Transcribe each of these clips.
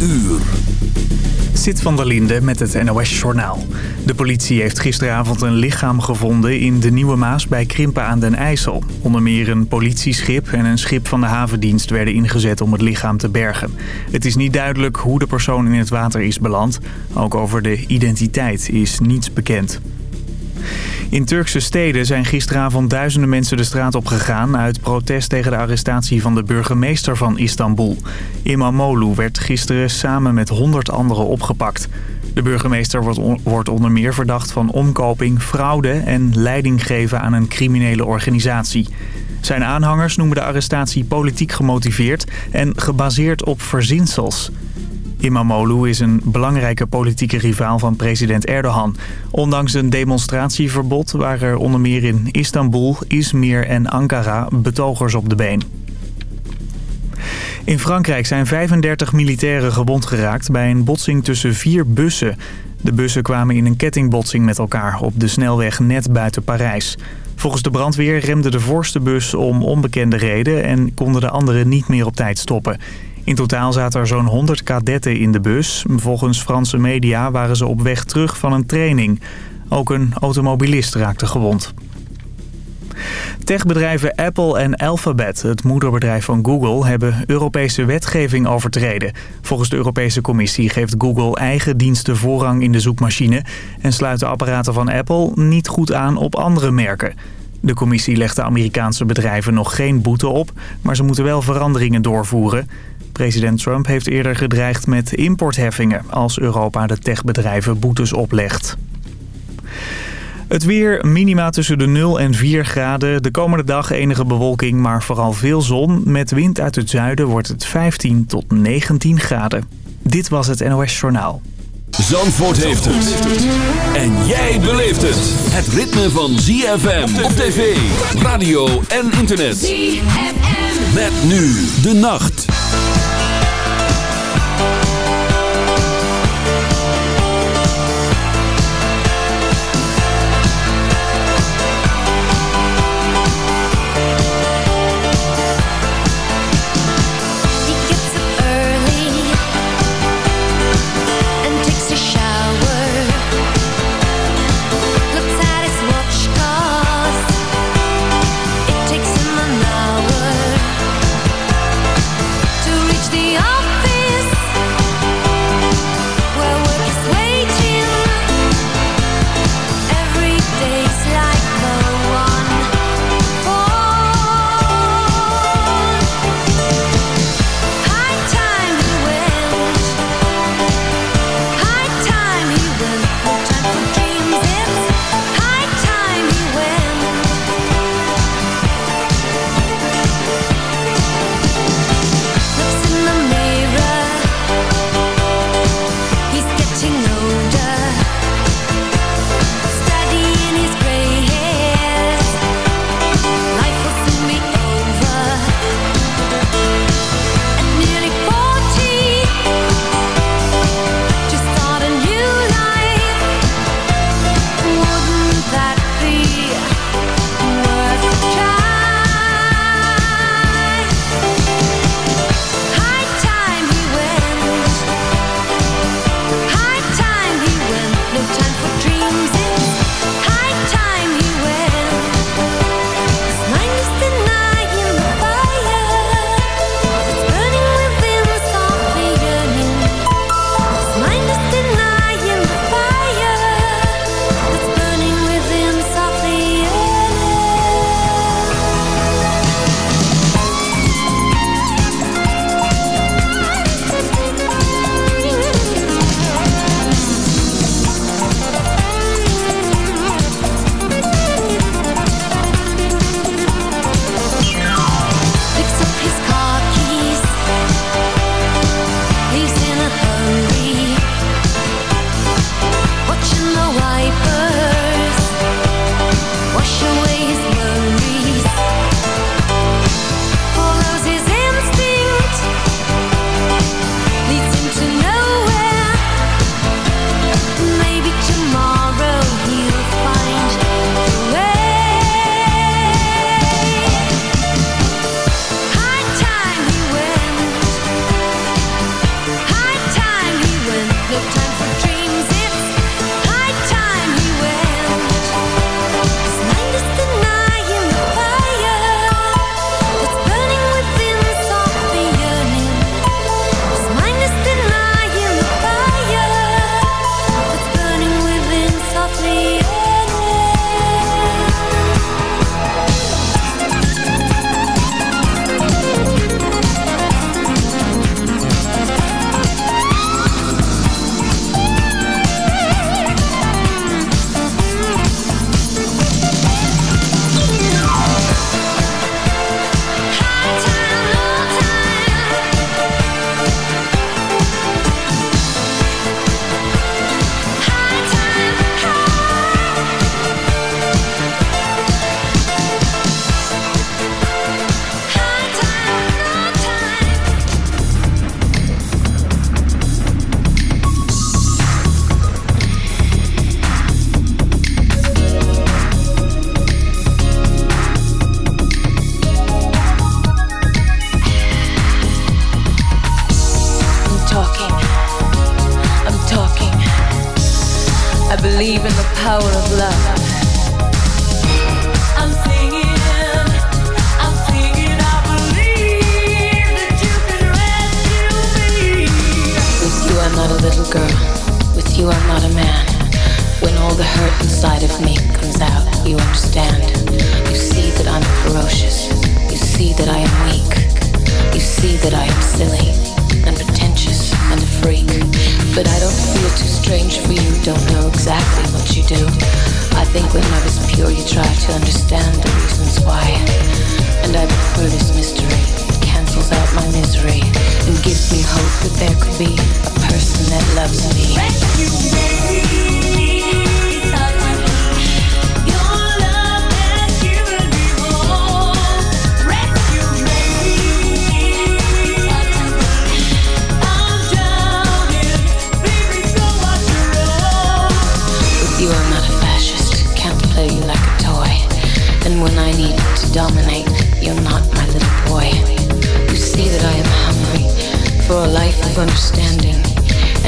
uur. Zit van der Linde met het NOS-journaal. De politie heeft gisteravond een lichaam gevonden in de Nieuwe Maas bij Krimpen aan den IJssel. Onder meer een politieschip en een schip van de havendienst werden ingezet om het lichaam te bergen. Het is niet duidelijk hoe de persoon in het water is beland. Ook over de identiteit is niets bekend. In Turkse steden zijn gisteravond duizenden mensen de straat op gegaan... uit protest tegen de arrestatie van de burgemeester van Istanbul. Imamoglu werd gisteren samen met 100 anderen opgepakt. De burgemeester wordt, wordt onder meer verdacht van omkoping, fraude... en leiding geven aan een criminele organisatie. Zijn aanhangers noemen de arrestatie politiek gemotiveerd... en gebaseerd op verzinsels... Imamoglu is een belangrijke politieke rivaal van president Erdogan. Ondanks een demonstratieverbod waren er onder meer in Istanbul, Izmir en Ankara betogers op de been. In Frankrijk zijn 35 militairen gewond geraakt bij een botsing tussen vier bussen. De bussen kwamen in een kettingbotsing met elkaar op de snelweg net buiten Parijs. Volgens de brandweer remde de voorste bus om onbekende reden en konden de anderen niet meer op tijd stoppen. In totaal zaten er zo'n 100 kadetten in de bus. Volgens Franse media waren ze op weg terug van een training. Ook een automobilist raakte gewond. Techbedrijven Apple en Alphabet, het moederbedrijf van Google, hebben Europese wetgeving overtreden. Volgens de Europese Commissie geeft Google eigen diensten voorrang in de zoekmachine en sluit de apparaten van Apple niet goed aan op andere merken. De commissie legt de Amerikaanse bedrijven nog geen boete op, maar ze moeten wel veranderingen doorvoeren. President Trump heeft eerder gedreigd met importheffingen als Europa de techbedrijven boetes oplegt. Het weer, minima tussen de 0 en 4 graden. De komende dag enige bewolking, maar vooral veel zon. Met wind uit het zuiden wordt het 15 tot 19 graden. Dit was het NOS Journaal. Zandvoort heeft het. En jij beleeft het. Het ritme van ZFM op tv, radio en internet. ZFM. Met nu de nacht.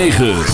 9.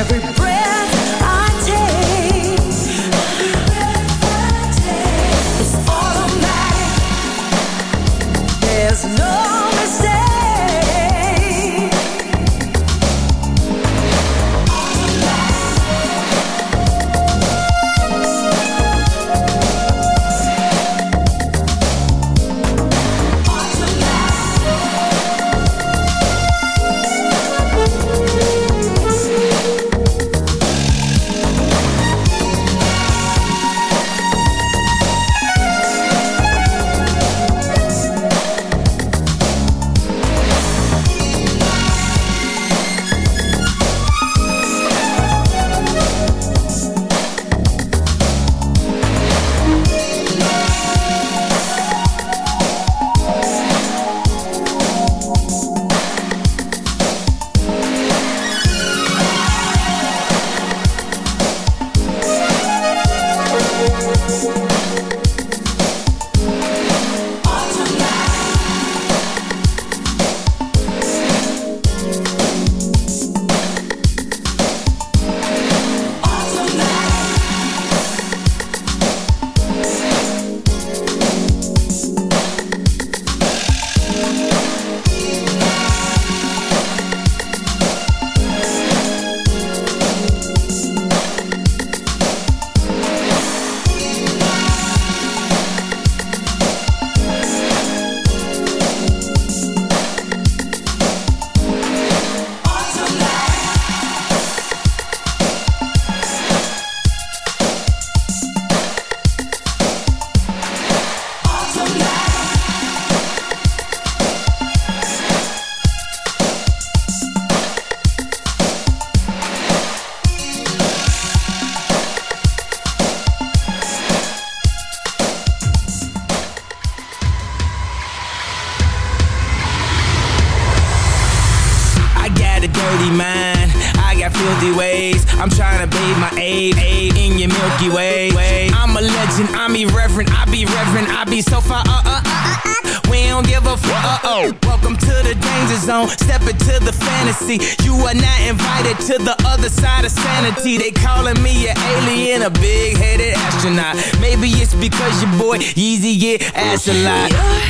everybody. boy Yeezy get ass a lot.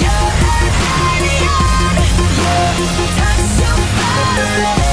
You're high, you're you're touch your body.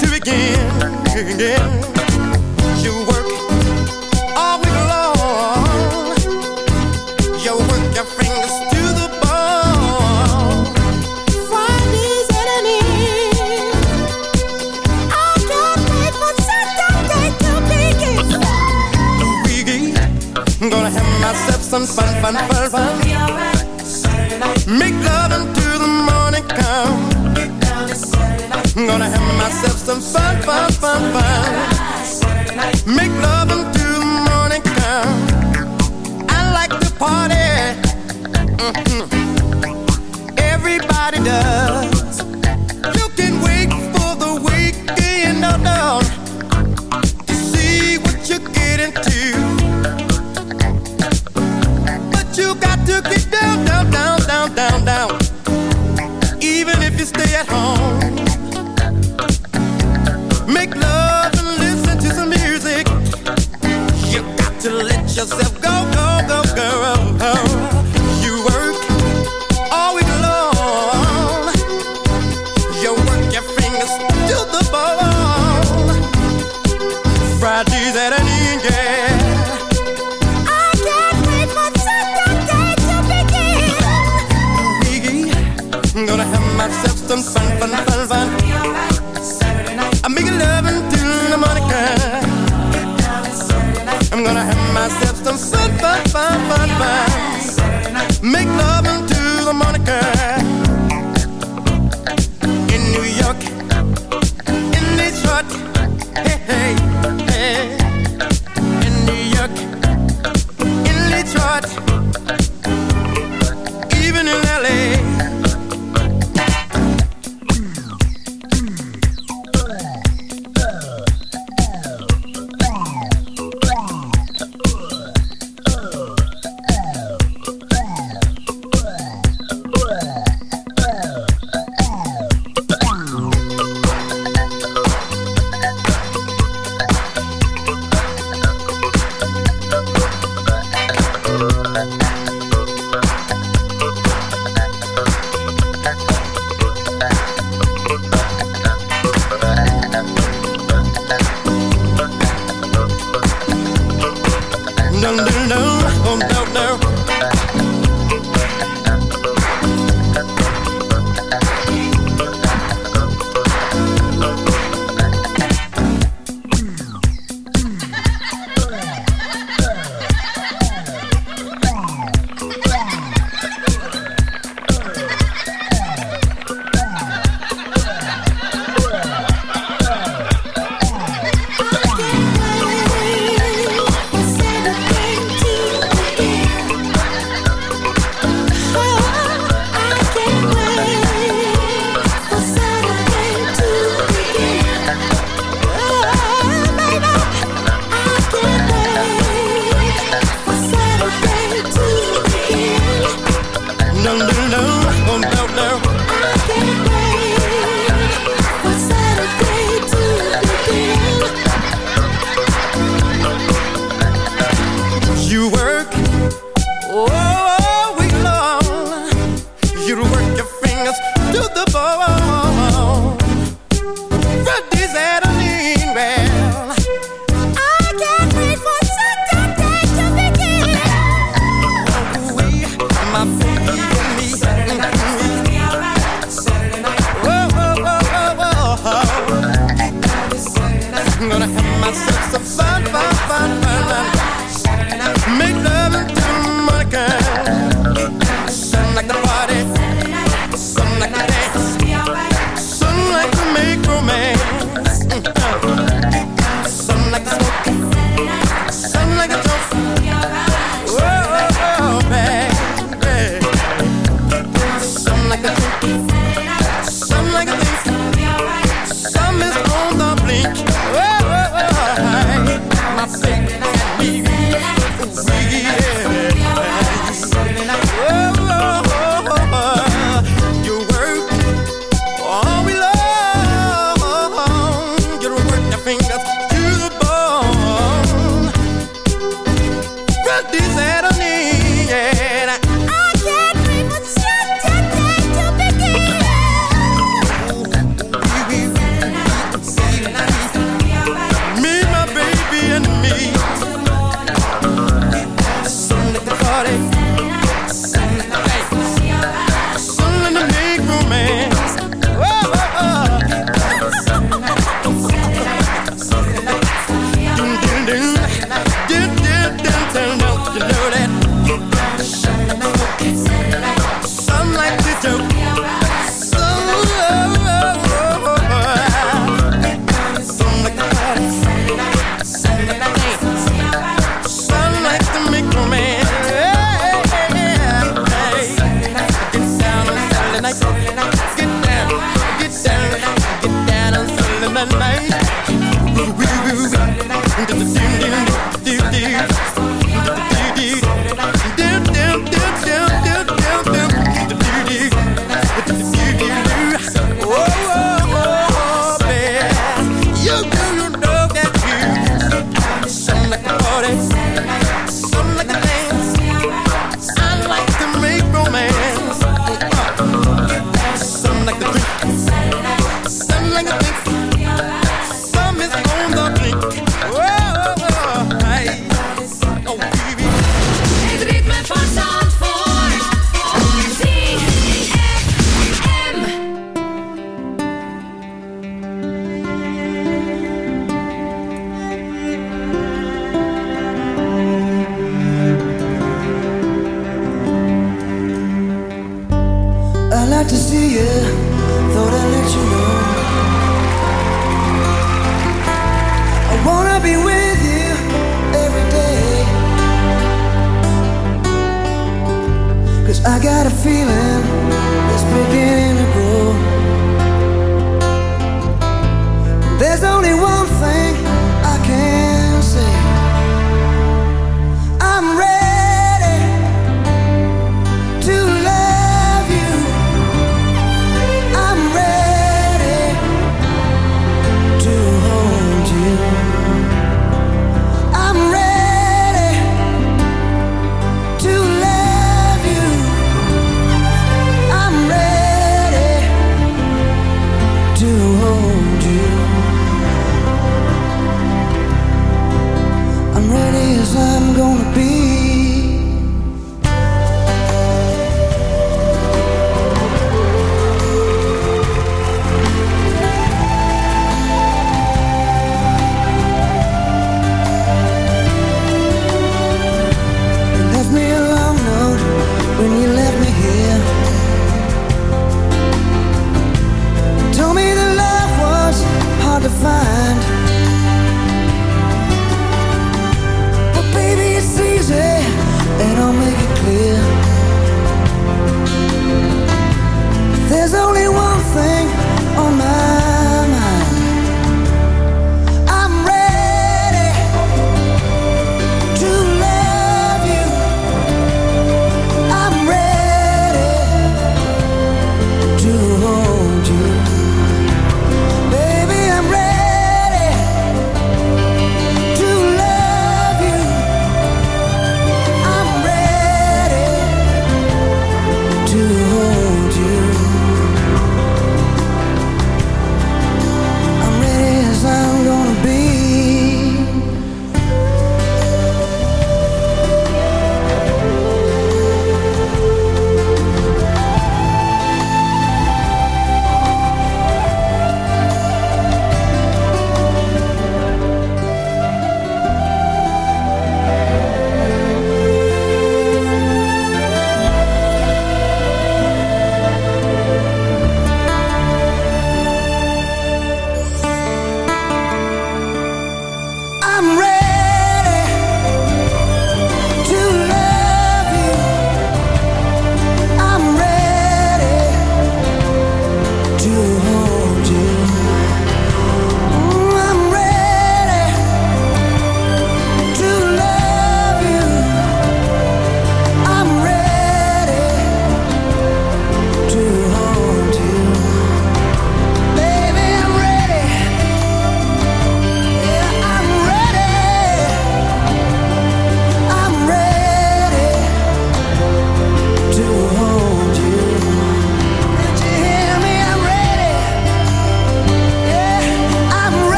to begin, to. You work all week long. You work your fingers to the bone. Friday's at an end. I can't wait for Saturday to begin. To begin, I'm gonna have myself some fun, fun, fun. myself some fun, fun, fun, fun. Make love until the morning comes. I like to party. Mm -hmm. Everybody does. You can wait for the weekend or dawn to see what you get into. But you got to get down, down, down, down, down, down. Even if you stay at home. oh no, no. I can't